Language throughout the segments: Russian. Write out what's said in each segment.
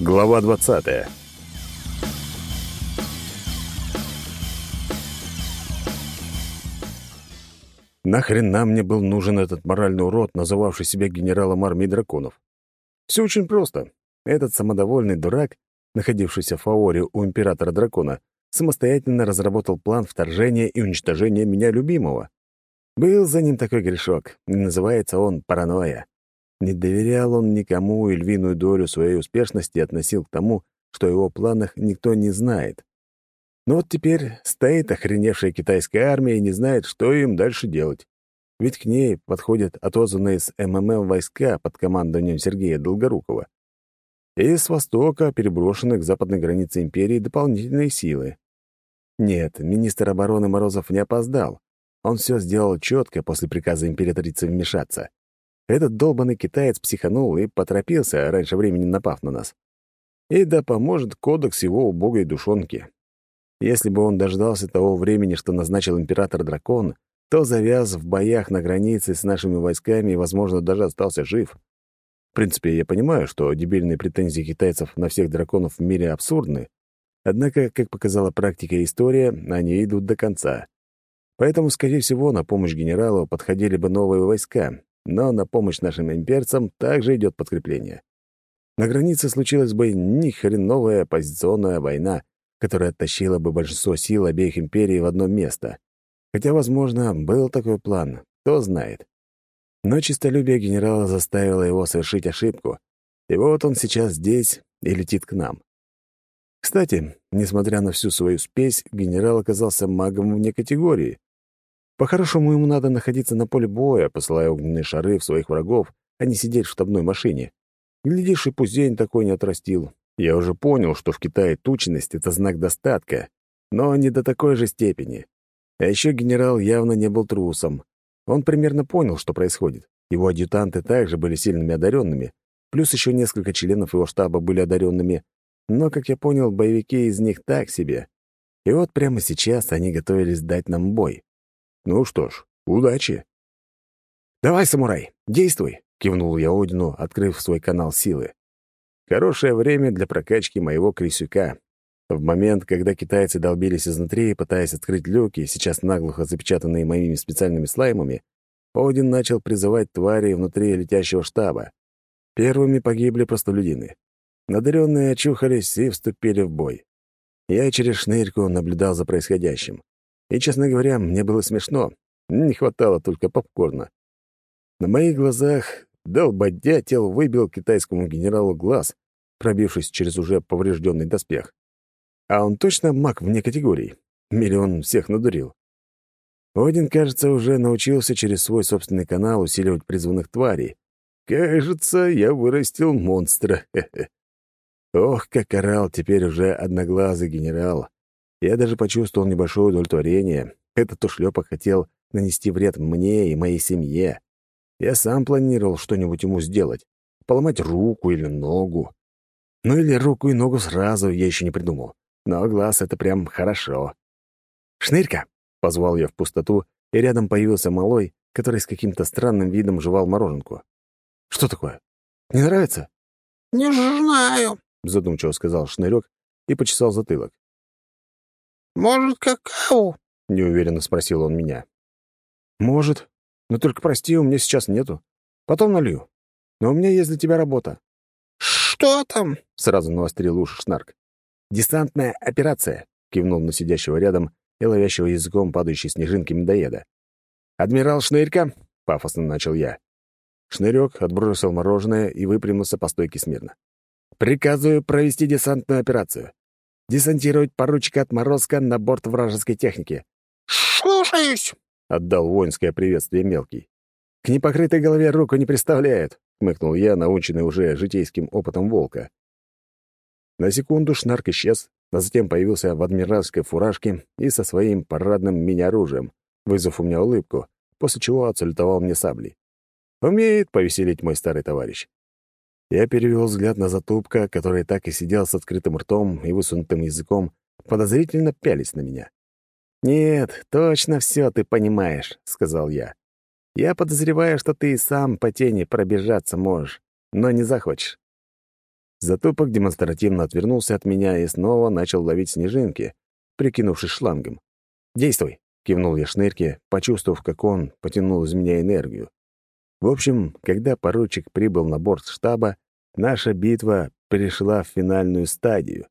Глава 20. Нахрена мне был нужен этот моральный урод, называвший себя генералом армии драконов? Все очень просто. Этот самодовольный дурак, находившийся в фаоре у императора дракона, самостоятельно разработал план вторжения и уничтожения меня любимого. Был за ним такой грешок, и называется он паранойя. Не доверял он никому и львиную долю своей успешности относил к тому, что о его планах никто не знает. Но вот теперь стоит охреневшая китайская армия и не знает, что им дальше делать. Ведь к ней подходят отозванные с МММ войска под командованием Сергея Долгорукова. И с востока переброшены к западной границе империи дополнительные силы. Нет, министр обороны Морозов не опоздал. Он все сделал четко после приказа императрицы вмешаться. Этот долбанный китаец психанул и поторопился, раньше времени напав на нас. И да поможет кодекс его убогой душонки. Если бы он дождался того времени, что назначил император-дракон, то завяз в боях на границе с нашими войсками и, возможно, даже остался жив. В принципе, я понимаю, что дебильные претензии китайцев на всех драконов в мире абсурдны, однако, как показала практика и история, они идут до конца. Поэтому, скорее всего, на помощь генералу подходили бы новые войска, но на помощь нашим имперцам также идет подкрепление. На границе случилась бы ни хреновая позиционная война, которая оттащила бы большинство сил обеих империй в одно место. Хотя, возможно, был такой план, кто знает. Но чистолюбие генерала заставило его совершить ошибку, и вот он сейчас здесь и летит к нам. Кстати, несмотря на всю свою спесь, генерал оказался магом вне категории. По-хорошему, ему надо находиться на поле боя, посылая огненные шары в своих врагов, а не сидеть в штабной машине. Глядишь, и пуздень такой не отрастил. Я уже понял, что в Китае тучность — это знак достатка, но не до такой же степени. А еще генерал явно не был трусом. Он примерно понял, что происходит. Его адъютанты также были сильными одаренными, плюс еще несколько членов его штаба были одаренными, но, как я понял, боевики из них так себе. И вот прямо сейчас они готовились дать нам бой. Ну что ж, удачи. «Давай, самурай, действуй!» — кивнул я Одину, открыв свой канал силы. Хорошее время для прокачки моего крысюка. В момент, когда китайцы долбились изнутри, пытаясь открыть люки, сейчас наглухо запечатанные моими специальными слаймами, Один начал призывать твари внутри летящего штаба. Первыми погибли простолюдины. Надаренные очухались и вступили в бой. Я через шнырьку наблюдал за происходящим. И, честно говоря, мне было смешно. Не хватало только попкорна. На моих глазах долбодятел выбил китайскому генералу глаз, пробившись через уже поврежденный доспех. А он точно маг вне категории. Миллион всех надурил. Один, кажется, уже научился через свой собственный канал усиливать призванных тварей. Кажется, я вырастил монстра. Ох, как орал теперь уже одноглазый генерал. Я даже почувствовал небольшое удовлетворение. Этот ушлепок хотел нанести вред мне и моей семье. Я сам планировал что-нибудь ему сделать. Поломать руку или ногу. Ну или руку и ногу сразу я еще не придумал. Но глаз — это прям хорошо. «Шнырька!» — позвал я в пустоту, и рядом появился малой, который с каким-то странным видом жевал мороженку. «Что такое? Не нравится?» «Не знаю», — задумчиво сказал Шнырек и почесал затылок. «Может, какао?» — неуверенно спросил он меня. «Может. Но только прости, у меня сейчас нету. Потом налью. Но у меня есть для тебя работа». «Что там?» — сразу навострил уши Шнарк. «Десантная операция», — кивнул на сидящего рядом и ловящего языком падающей снежинки медоеда. «Адмирал Шнырька», — пафосно начал я. Шнырек отбросил мороженое и выпрямился по стойке смирно. «Приказываю провести десантную операцию десантировать поручика отморозка на борт вражеской техники». «Слушаюсь!» — отдал воинское приветствие мелкий. «К непокрытой голове руку не представляет», — хмыкнул я, наученный уже житейским опытом волка. На секунду шнарк исчез, а затем появился в адмиральской фуражке и со своим парадным мини-оружием, вызвав у меня улыбку, после чего отсалютовал мне саблей. Умеет повеселить мой старый товарищ. Я перевел взгляд на затупка, который так и сидел с открытым ртом и высунутым языком, подозрительно пялись на меня. «Нет, точно все ты понимаешь», — сказал я. «Я подозреваю, что ты и сам по тени пробежаться можешь, но не захочешь». Затупок демонстративно отвернулся от меня и снова начал ловить снежинки, прикинувшись шлангом. «Действуй!» — кивнул я шнырке, почувствовав, как он потянул из меня энергию. В общем, когда поручик прибыл на борт штаба, наша битва перешла в финальную стадию.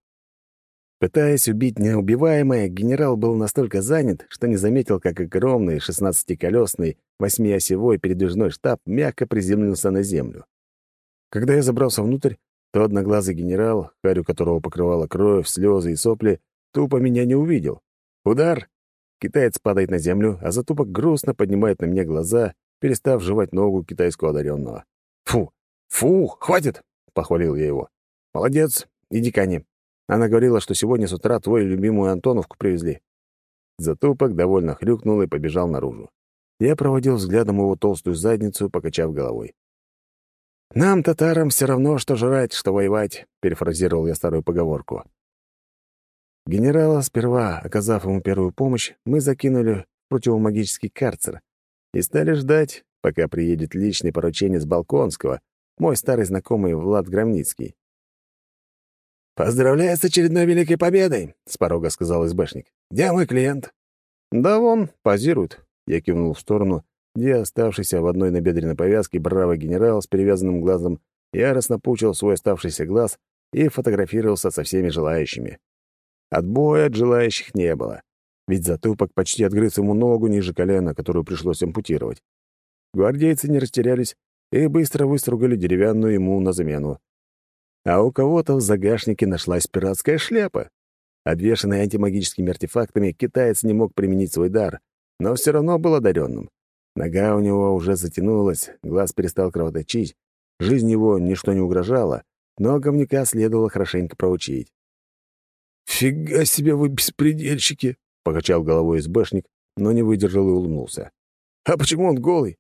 Пытаясь убить неубиваемое, генерал был настолько занят, что не заметил, как огромный шестнадцатиколесный восьмиосевой передвижной штаб мягко приземлился на землю. Когда я забрался внутрь, то одноглазый генерал, харю которого покрывала кровь, слезы и сопли, тупо меня не увидел. Удар! Китаец падает на землю, а затупок грустно поднимает на меня глаза, перестав жевать ногу китайского одаренного. «Фу! Фу! Хватит!» — похвалил я его. «Молодец! Иди к Ане. Она говорила, что сегодня с утра твою любимую Антоновку привезли». Затупок довольно хрюкнул и побежал наружу. Я проводил взглядом его толстую задницу, покачав головой. «Нам, татарам, все равно, что жрать, что воевать», — перефразировал я старую поговорку. Генерала, сперва оказав ему первую помощь, мы закинули в противомагический карцер и стали ждать, пока приедет личный порученец Балконского, мой старый знакомый Влад Громницкий. «Поздравляю с очередной великой победой», — с порога сказал СБшник. «Где мой клиент?» «Да вон, позирует», — я кивнул в сторону, где оставшийся в одной набедренной повязке бравый генерал с перевязанным глазом яростно пучил свой оставшийся глаз и фотографировался со всеми желающими. Отбоя от желающих не было, ведь затупок почти отгрыз ему ногу ниже колена, которую пришлось ампутировать. Гвардейцы не растерялись и быстро выстругали деревянную ему на замену. А у кого-то в загашнике нашлась пиратская шляпа. Обвешанный антимагическими артефактами, китаец не мог применить свой дар, но все равно был одаренным. Нога у него уже затянулась, глаз перестал кровоточить, жизнь его ничто не угрожало, но говнюка следовало хорошенько проучить. «Фига себе вы беспредельщики!» — покачал головой СБшник, но не выдержал и улыбнулся. «А почему он голый?»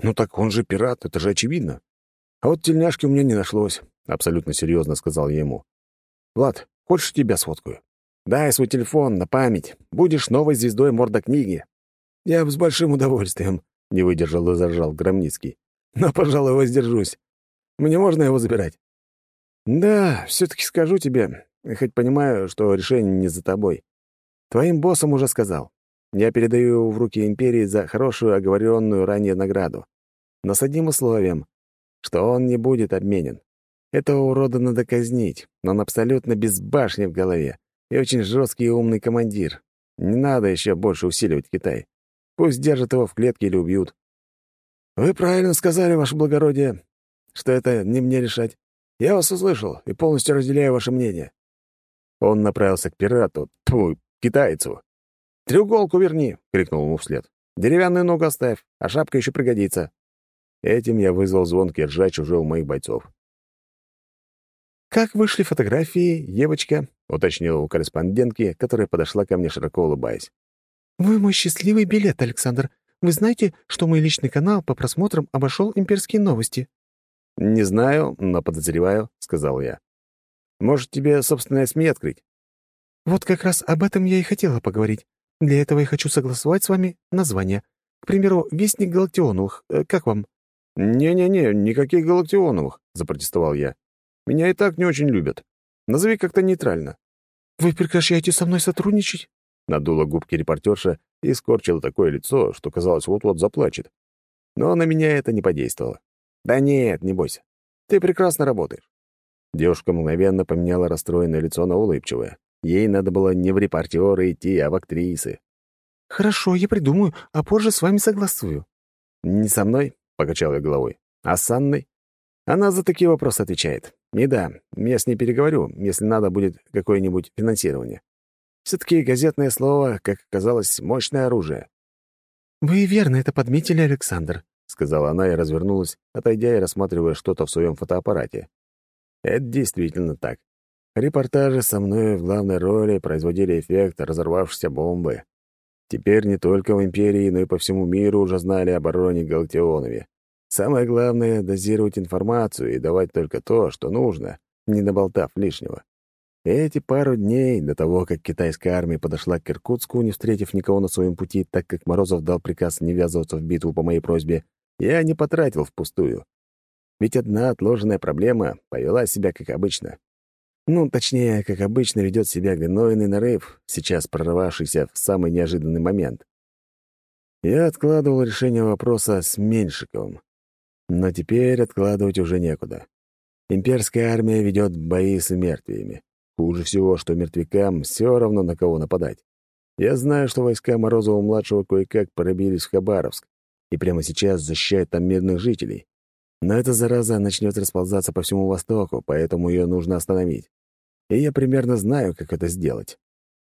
«Ну так он же пират, это же очевидно. А вот тельняшки у меня не нашлось», — абсолютно серьезно сказал я ему. «Влад, хочешь тебя сфоткаю? Дай свой телефон на память. Будешь новой звездой мордокниги». «Я бы с большим удовольствием», — не выдержал и заржал Громницкий. «Но, пожалуй, воздержусь. Мне можно его забирать?» «Да, все-таки скажу тебе, хоть понимаю, что решение не за тобой. Твоим боссом уже сказал. Я передаю его в руки Империи за хорошую оговоренную ранее награду. Но с одним условием, что он не будет обменен. Этого урода надо казнить, но он абсолютно без башни в голове и очень жесткий и умный командир. Не надо еще больше усиливать Китай. Пусть держат его в клетке или убьют. Вы правильно сказали, ваше благородие, что это не мне решать. Я вас услышал и полностью разделяю ваше мнение. Он направился к пирату, тьфу, китайцу. «Треуголку верни!» — крикнул ему вслед. «Деревянную ногу оставь, а шапка еще пригодится». Этим я вызвал звонкий ржач уже у моих бойцов. «Как вышли фотографии, Евочка?» — уточнила у корреспондентки, которая подошла ко мне, широко улыбаясь. «Вы мой счастливый билет, Александр. Вы знаете, что мой личный канал по просмотрам обошел имперские новости?» «Не знаю, но подозреваю», — сказал я. «Может, тебе собственное СМИ открыть?» «Вот как раз об этом я и хотела поговорить. Для этого я хочу согласовать с вами название. К примеру, «Вестник Галактионовых». Э, как вам?» «Не-не-не, никаких Галактионовых», — запротестовал я. «Меня и так не очень любят. Назови как-то нейтрально». «Вы прекращаете со мной сотрудничать?» Надула губки репортерша и скорчила такое лицо, что, казалось, вот-вот заплачет. Но на меня это не подействовало. «Да нет, не бойся. Ты прекрасно работаешь». Девушка мгновенно поменяла расстроенное лицо на улыбчивое. Ей надо было не в репортеры идти, а в актрисы. «Хорошо, я придумаю, а позже с вами согласую». «Не со мной?» — покачал я головой. «А с Анной?» Она за такие вопросы отвечает. И да, я с ней переговорю, если надо будет какое-нибудь финансирование. Все-таки газетное слово, как оказалось, мощное оружие. «Вы верно это подметили, Александр», — сказала она и развернулась, отойдя и рассматривая что-то в своем фотоаппарате. Это действительно так. Репортажи со мной в главной роли производили эффект разорвавшейся бомбы. Теперь не только в Империи, но и по всему миру уже знали об обороне Галактионове. Самое главное — дозировать информацию и давать только то, что нужно, не наболтав лишнего. Эти пару дней до того, как китайская армия подошла к Иркутску, не встретив никого на своем пути, так как Морозов дал приказ не ввязываться в битву по моей просьбе, я не потратил впустую. Ведь одна отложенная проблема повела себя как обычно. Ну, точнее, как обычно ведет себя гнойный нарыв, сейчас прорвавшийся в самый неожиданный момент. Я откладывал решение вопроса с Меньшиковым. Но теперь откладывать уже некуда. Имперская армия ведет бои с мертвиями. Хуже всего, что мертвякам все равно на кого нападать. Я знаю, что войска Морозова-младшего кое-как пробились в Хабаровск и прямо сейчас защищают там мирных жителей. Но эта зараза начнет расползаться по всему Востоку, поэтому ее нужно остановить. И я примерно знаю, как это сделать.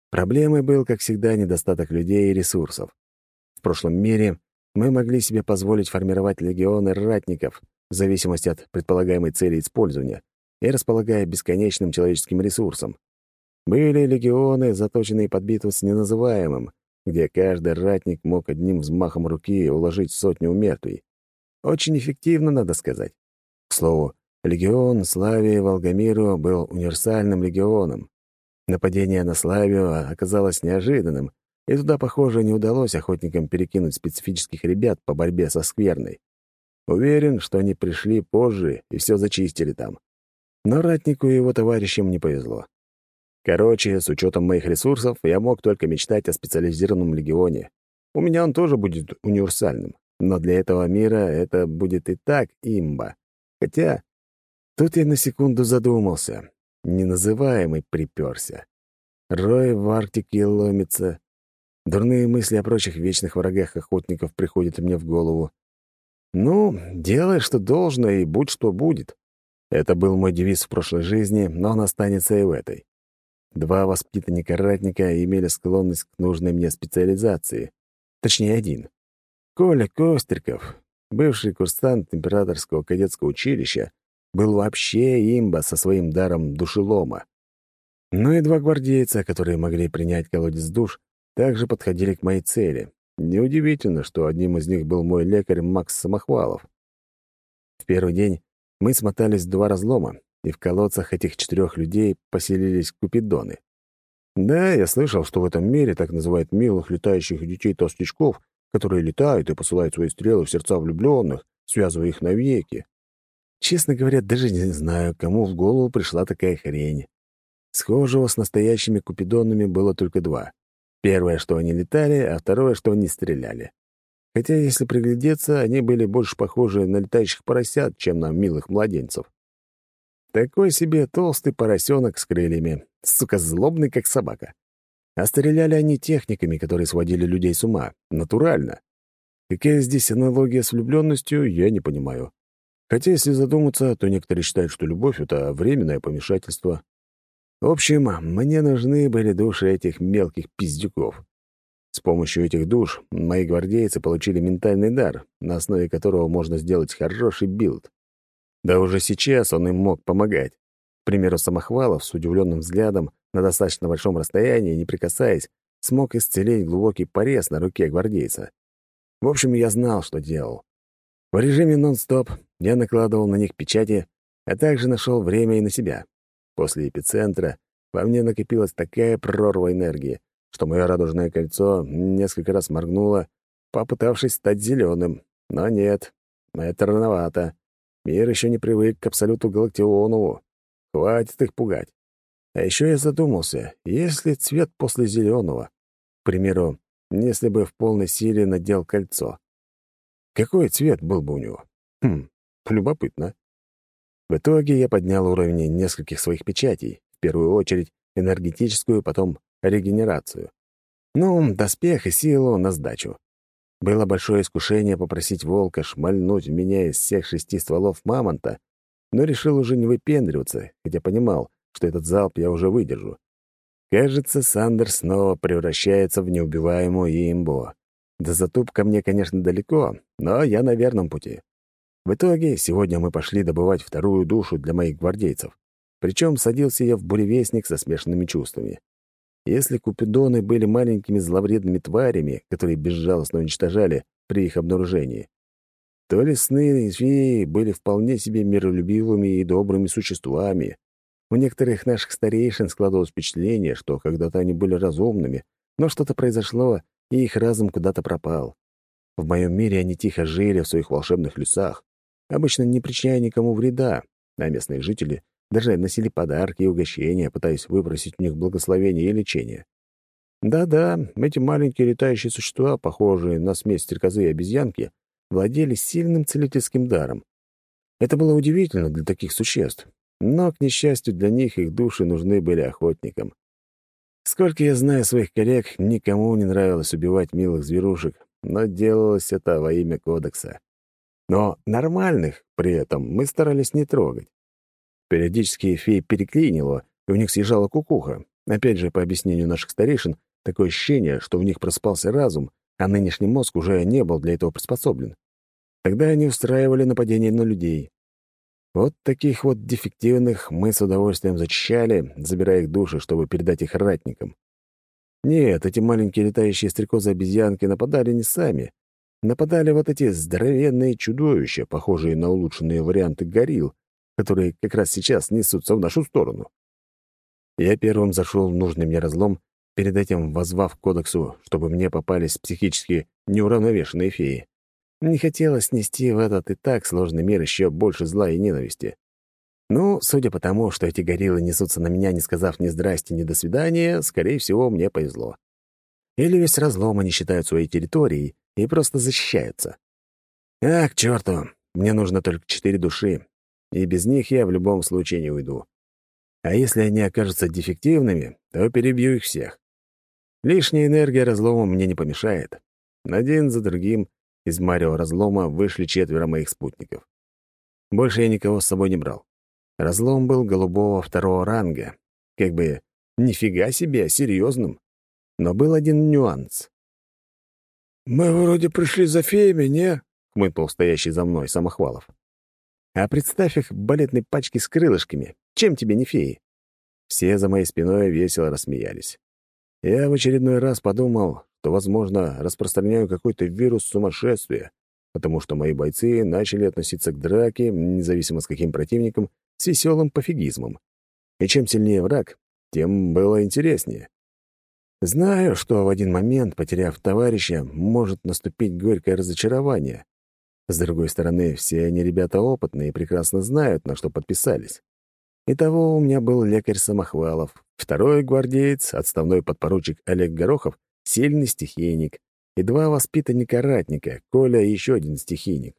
Проблемой был, как всегда, недостаток людей и ресурсов. В прошлом мире мы могли себе позволить формировать легионы ратников в зависимости от предполагаемой цели использования и располагая бесконечным человеческим ресурсом. Были легионы, заточенные под битву с неназываемым, где каждый ратник мог одним взмахом руки уложить сотню мертвей. Очень эффективно, надо сказать. К слову, легион Славии Волгомиру был универсальным легионом. Нападение на Славию оказалось неожиданным, и туда, похоже, не удалось охотникам перекинуть специфических ребят по борьбе со скверной. Уверен, что они пришли позже и все зачистили там. Но ратнику и его товарищам не повезло. Короче, с учетом моих ресурсов, я мог только мечтать о специализированном легионе. У меня он тоже будет универсальным. Но для этого мира это будет и так имба. Хотя тут я на секунду задумался. Неназываемый приперся. Рой в Арктике ломится. Дурные мысли о прочих вечных врагах охотников приходят мне в голову. Ну, делай, что должно, и будь что будет. Это был мой девиз в прошлой жизни, но он останется и в этой. Два воспитанника-ратника имели склонность к нужной мне специализации. Точнее, один. Коля Костриков, бывший курсант императорского кадетского училища, был вообще имба со своим даром душелома. Ну и два гвардейца, которые могли принять колодец душ, также подходили к моей цели. Неудивительно, что одним из них был мой лекарь Макс Самохвалов. В первый день мы смотались в два разлома, и в колодцах этих четырех людей поселились купидоны. Да, я слышал, что в этом мире так называют милых летающих детей-толстячков, которые летают и посылают свои стрелы в сердца влюбленных, связывая их навеки. Честно говоря, даже не знаю, кому в голову пришла такая хрень. Схожего с настоящими купидонами было только два. Первое, что они летали, а второе, что они стреляли. Хотя, если приглядеться, они были больше похожи на летающих поросят, чем на милых младенцев. Такой себе толстый поросенок с крыльями, сука, злобный, как собака. А стреляли они техниками, которые сводили людей с ума. Натурально. Какая здесь аналогия с влюбленностью, я не понимаю. Хотя, если задуматься, то некоторые считают, что любовь — это временное помешательство. В общем, мне нужны были души этих мелких пиздюков. С помощью этих душ мои гвардейцы получили ментальный дар, на основе которого можно сделать хороший билд. Да уже сейчас он им мог помогать. К примеру, Самохвалов с удивленным взглядом на достаточно большом расстоянии, не прикасаясь, смог исцелить глубокий порез на руке гвардейца. В общем, я знал, что делал. В режиме нон-стоп я накладывал на них печати, а также нашел время и на себя. После эпицентра во мне накопилась такая прорва энергии, что мое радужное кольцо несколько раз моргнуло, попытавшись стать зеленым. Но нет, это рановато. Мир еще не привык к абсолюту Галактионову. Хватит их пугать. А еще я задумался, есть ли цвет после зеленого? К примеру, если бы в полной силе надел кольцо. Какой цвет был бы у него? Хм, любопытно. В итоге я поднял уровень нескольких своих печатей, в первую очередь энергетическую, потом регенерацию. Ну, доспех и силу на сдачу. Было большое искушение попросить волка шмальнуть меня из всех шести стволов мамонта, но решил уже не выпендриваться, хотя понимал, что этот залп я уже выдержу. Кажется, Сандер снова превращается в неубиваемую имбо. До затупка мне, конечно, далеко, но я на верном пути. В итоге, сегодня мы пошли добывать вторую душу для моих гвардейцев. Причем садился я в буревестник со смешанными чувствами. Если купидоны были маленькими зловредными тварями, которые безжалостно уничтожали при их обнаружении, то лесные феи были вполне себе миролюбивыми и добрыми существами. У некоторых наших старейшин складывалось впечатление, что когда-то они были разумными, но что-то произошло, и их разум куда-то пропал. В моем мире они тихо жили в своих волшебных лесах, обычно не причиняя никому вреда, а местные жители даже носили подарки и угощения, пытаясь выпросить у них благословение и лечение. Да-да, эти маленькие летающие существа, похожие на смесь стрекозы и обезьянки, владели сильным целительским даром. Это было удивительно для таких существ, но, к несчастью для них, их души нужны были охотникам. Сколько я знаю своих коллег, никому не нравилось убивать милых зверушек, но делалось это во имя кодекса. Но нормальных при этом мы старались не трогать. Периодически феи переклинило, и у них съезжала кукуха. Опять же, по объяснению наших старейшин, такое ощущение, что в них просыпался разум, а нынешний мозг уже не был для этого приспособлен. Тогда они устраивали нападения на людей. Вот таких вот дефективных мы с удовольствием зачищали, забирая их души, чтобы передать их ратникам. Нет, эти маленькие летающие стрекозы-обезьянки нападали не сами. Нападали вот эти здоровенные чудовища, похожие на улучшенные варианты горилл, которые как раз сейчас несутся в нашу сторону. Я первым зашел в нужный мне разлом, перед этим возвав к кодексу, чтобы мне попались психически неуравновешенные феи. Не хотелось нести в этот и так сложный мир еще больше зла и ненависти. Ну, судя по тому, что эти гориллы несутся на меня, не сказав ни здрасте, ни до свидания, скорее всего, мне повезло. Или весь разлом они считают своей территорией и просто защищаются. Ах, к черту, мне нужно только четыре души, и без них я в любом случае не уйду. А если они окажутся дефективными, то перебью их всех. Лишняя энергия разлома мне не помешает. Один за другим из Марио разлома вышли четверо моих спутников. Больше я никого с собой не брал. Разлом был голубого второго ранга. Как бы нифига себе, серьезным. Но был один нюанс. «Мы вроде пришли за феями, не?» — хмыкнул стоящий за мной Самохвалов. «А представь их балетной пачки с крылышками. Чем тебе не феи?» Все за моей спиной весело рассмеялись. Я в очередной раз подумал, что, возможно, распространяю какой-то вирус сумасшествия, потому что мои бойцы начали относиться к драке, независимо с каким противником, с веселым пофигизмом. И чем сильнее враг, тем было интереснее. Знаю, что в один момент, потеряв товарища, может наступить горькое разочарование. С другой стороны, все они ребята опытные и прекрасно знают, на что подписались. Итого у меня был лекарь Самохвалов, второй гвардеец, отставной подпоручик Олег Горохов, сильный стихийник, и два воспитанника-ратника, Коля и еще один стихийник.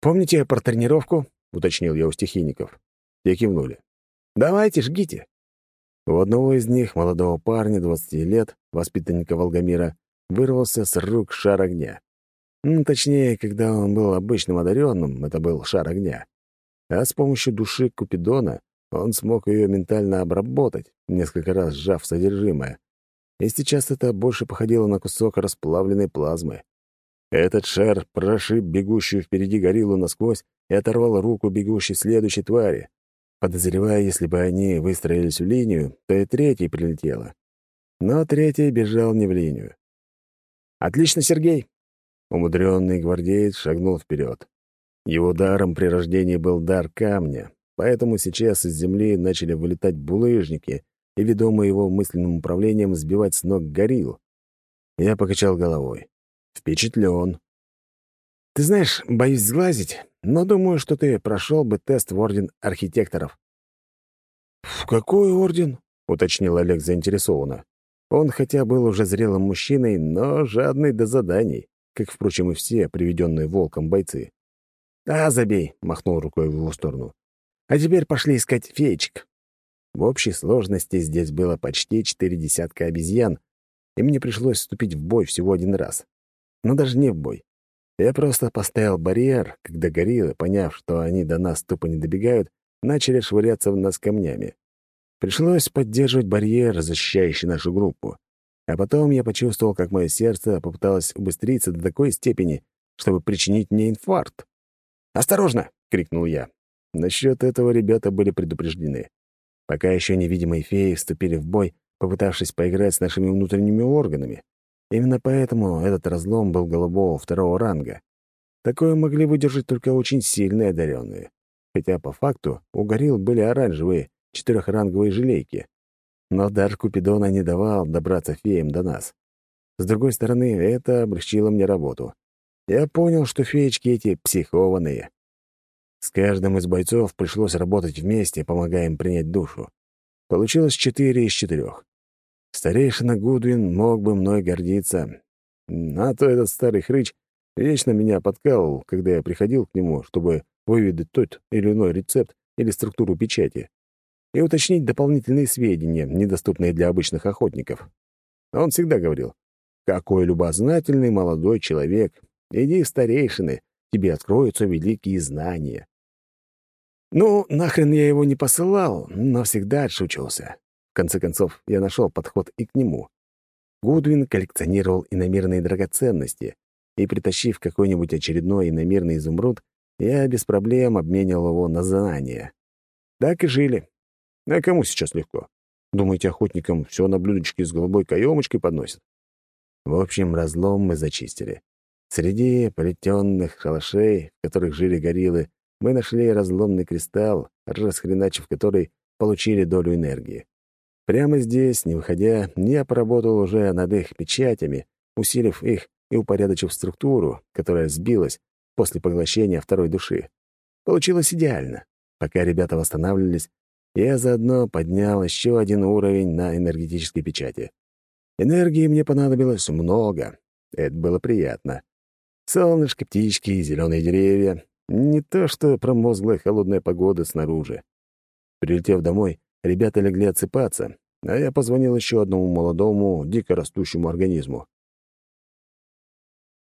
«Помните про тренировку?» — уточнил я у стихийников. Те кивнули. «Давайте, жгите!» У одного из них, молодого парня, 20 лет, воспитанника Волгомира, вырвался с рук шар огня. Ну, точнее, когда он был обычным одаренным, это был шар огня а с помощью души Купидона он смог ее ментально обработать, несколько раз сжав содержимое. И сейчас это больше походило на кусок расплавленной плазмы. Этот шар прошиб бегущую впереди гориллу насквозь и оторвал руку бегущей следующей твари. Подозревая, если бы они выстроились в линию, то и третий прилетело. Но третий бежал не в линию. «Отлично, Сергей!» Умудренный гвардеец шагнул вперед. Его даром при рождении был дар камня, поэтому сейчас из земли начали вылетать булыжники и, ведомые его мысленным управлением, сбивать с ног горилл. Я покачал головой. Впечатлен. Ты знаешь, боюсь сглазить, но думаю, что ты прошел бы тест в Орден Архитекторов. «В какой орден?» — уточнил Олег заинтересованно. Он хотя был уже зрелым мужчиной, но жадный до заданий, как, впрочем, и все приведенные волком бойцы. «А, забей!» — махнул рукой в его сторону. «А теперь пошли искать феечек». В общей сложности здесь было почти четыре десятка обезьян, и мне пришлось вступить в бой всего один раз. Но даже не в бой. Я просто поставил барьер, когда гориллы, поняв, что они до нас тупо не добегают, начали швыряться в нас камнями. Пришлось поддерживать барьер, защищающий нашу группу. А потом я почувствовал, как мое сердце попыталось убыстриться до такой степени, чтобы причинить мне инфаркт. «Осторожно!» — крикнул я. Насчет этого ребята были предупреждены. Пока еще невидимые феи вступили в бой, попытавшись поиграть с нашими внутренними органами. Именно поэтому этот разлом был голубого второго ранга. Такое могли выдержать только очень сильные одаренные. Хотя по факту у горилл были оранжевые, четырехранговые желейки. Но дар Купидона не давал добраться феям до нас. С другой стороны, это облегчило мне работу. я понял, что феечки эти психованные. С каждым из бойцов пришлось работать вместе, помогая им принять душу. Получилось четыре из четырех. Старейшина Гудвин мог бы мной гордиться, а то этот старый хрыч вечно меня подкалывал, когда я приходил к нему, чтобы выведать тот или иной рецепт или структуру печати и уточнить дополнительные сведения, недоступные для обычных охотников. Он всегда говорил, «Какой любознательный молодой человек! Иди старейшины, тебе откроются великие знания». Ну, нахрен я его не посылал, но всегда отшучивался. В конце концов, я нашел подход и к нему. Гудвин коллекционировал иномерные драгоценности, и, притащив какой-нибудь очередной иномерный изумруд, я без проблем обменял его на знания. Так и жили. А кому сейчас легко? Думаете, охотникам все на блюдечке с голубой каемочкой подносят? В общем, разлом мы зачистили. Среди плетенных шалашей, в которых жили гориллы, мы нашли разломный кристалл, расхреначив который, получили долю энергии. Прямо здесь, не выходя, я поработал уже над их печатями, усилив их и упорядочив структуру, которая сбилась после поглощения второй души. Получилось идеально. Пока ребята восстанавливались, я заодно поднял еще один уровень на энергетической печати. Энергии мне понадобилось много. Это было приятно. Солнышко, птички, и зеленые деревья. Не то что промозглая холодная погода снаружи. Прилетев домой, ребята легли отсыпаться, а я позвонил еще одному молодому, дико растущему организму.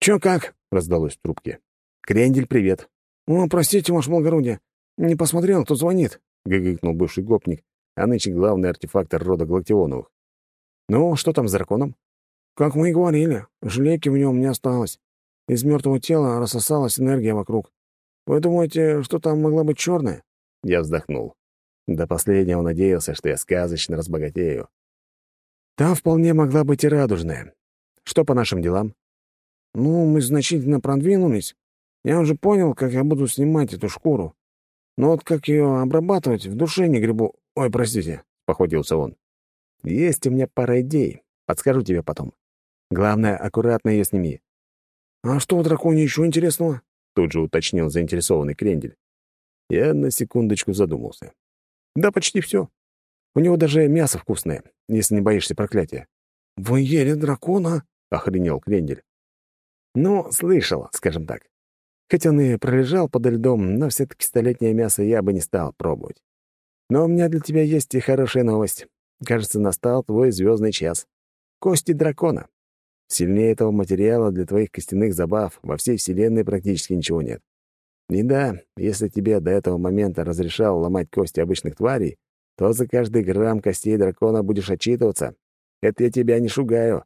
«Чё как?» — раздалось в трубке. «Крендель, привет». «О, простите, ваше благородие. Не посмотрел, кто звонит», — гыгыкнул бывший гопник, а нынче главный артефактор рода Галактионовых. «Ну, что там с драконом?» «Как мы и говорили, жлейки в нем не осталось. Из мертвого тела рассосалась энергия вокруг. Вы думаете, что там могла быть черная?» Я вздохнул. До последнего надеялся, что я сказочно разбогатею. Там вполне могла быть и радужная. Что по нашим делам? Ну, мы значительно продвинулись. Я уже понял, как я буду снимать эту шкуру. Но вот как ее обрабатывать, в душе не грибу. Ой, простите, — походился он. Есть у меня пара идей. Подскажу тебе потом. Главное, аккуратно ее сними. А что у драконе еще интересного? Тут же уточнил заинтересованный крендель. Я на секундочку задумался. Да почти все. У него даже мясо вкусное, если не боишься проклятия. «Вы ели дракона?» — охренел крендель. Ну, слышал, скажем так. Хоть он и пролежал подо льдом, но все-таки столетнее мясо я бы не стал пробовать. Но у меня для тебя есть и хорошая новость. Кажется, настал твой звездный час. Кости дракона. Сильнее этого материала для твоих костяных забав во всей Вселенной практически ничего нет. И да, если тебе до этого момента разрешал ломать кости обычных тварей, то за каждый грамм костей дракона будешь отчитываться. Это я тебя не шугаю.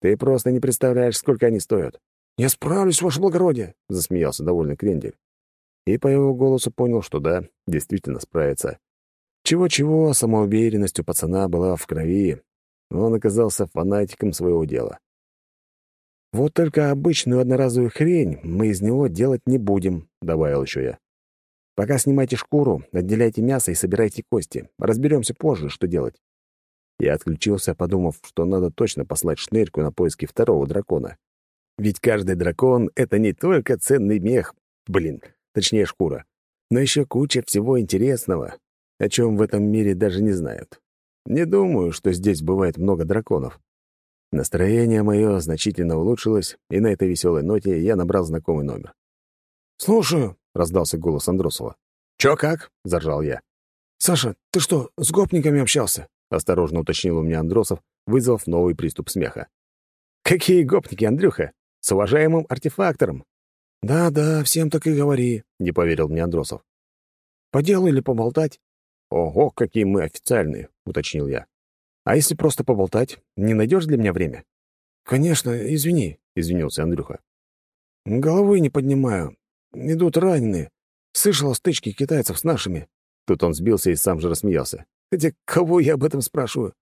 Ты просто не представляешь, сколько они стоят. «Я справлюсь, ваше благородие», — засмеялся довольный крендель. И по его голосу понял, что да, действительно справится. Чего-чего, самоуверенность у пацана была в крови. Он оказался фанатиком своего дела. «Вот только обычную одноразовую хрень мы из него делать не будем», — добавил еще я. «Пока снимайте шкуру, отделяйте мясо и собирайте кости. Разберемся позже, что делать». Я отключился, подумав, что надо точно послать шнырьку на поиски второго дракона. Ведь каждый дракон — это не только ценный мех, блин, точнее шкура, но еще куча всего интересного, о чем в этом мире даже не знают. Не думаю, что здесь бывает много драконов. Настроение мое значительно улучшилось, и на этой веселой ноте я набрал знакомый номер. «Слушаю», — раздался голос Андросова. «Чё как?» — заржал я. «Саша, ты что, с гопниками общался?» — осторожно уточнил у меня Андросов, вызвав новый приступ смеха. «Какие гопники, Андрюха? С уважаемым артефактором». «Да-да, всем так и говори», — не поверил мне Андросов. «По делу или поболтать?» «Ого, какие мы официальные», — уточнил я. «А если просто поболтать, не найдешь для меня время?» «Конечно, извини», — извинился Андрюха. «Головы не поднимаю. Идут раненые. Слышал о стычке китайцев с нашими». Тут он сбился и сам же рассмеялся. «Хотя кого я об этом спрашиваю?»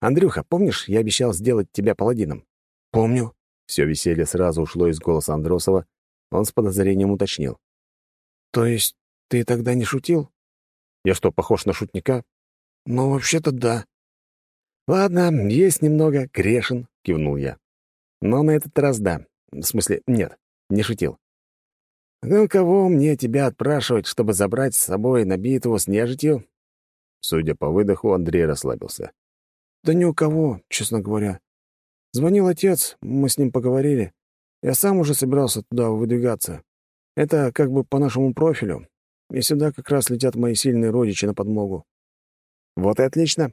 «Андрюха, помнишь, я обещал сделать тебя паладином?» «Помню», все веселье сразу ушло из голоса Андросова. Он с подозрением уточнил. «То есть ты тогда не шутил?» «Я что, похож на шутника?» «Ну, вообще-то да». «Ладно, есть немного, грешен», — кивнул я. «Но на этот раз да. В смысле, нет. не шутил. «Ну, кого мне тебя отпрашивать, чтобы забрать с собой на битву с нежитью?» Судя по выдоху, Андрей расслабился. «Да ни у кого, честно говоря. Звонил отец, мы с ним поговорили. Я сам уже собирался туда выдвигаться. Это как бы по нашему профилю. И сюда как раз летят мои сильные родичи на подмогу». «Вот и отлично.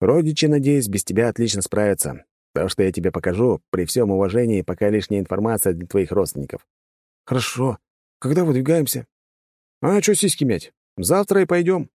Родичи, надеюсь, без тебя отлично справятся. То, что я тебе покажу, при всем уважении, пока лишняя информация для твоих родственников». «Хорошо. Когда выдвигаемся?» «А что сиськи мять? Завтра и пойдем.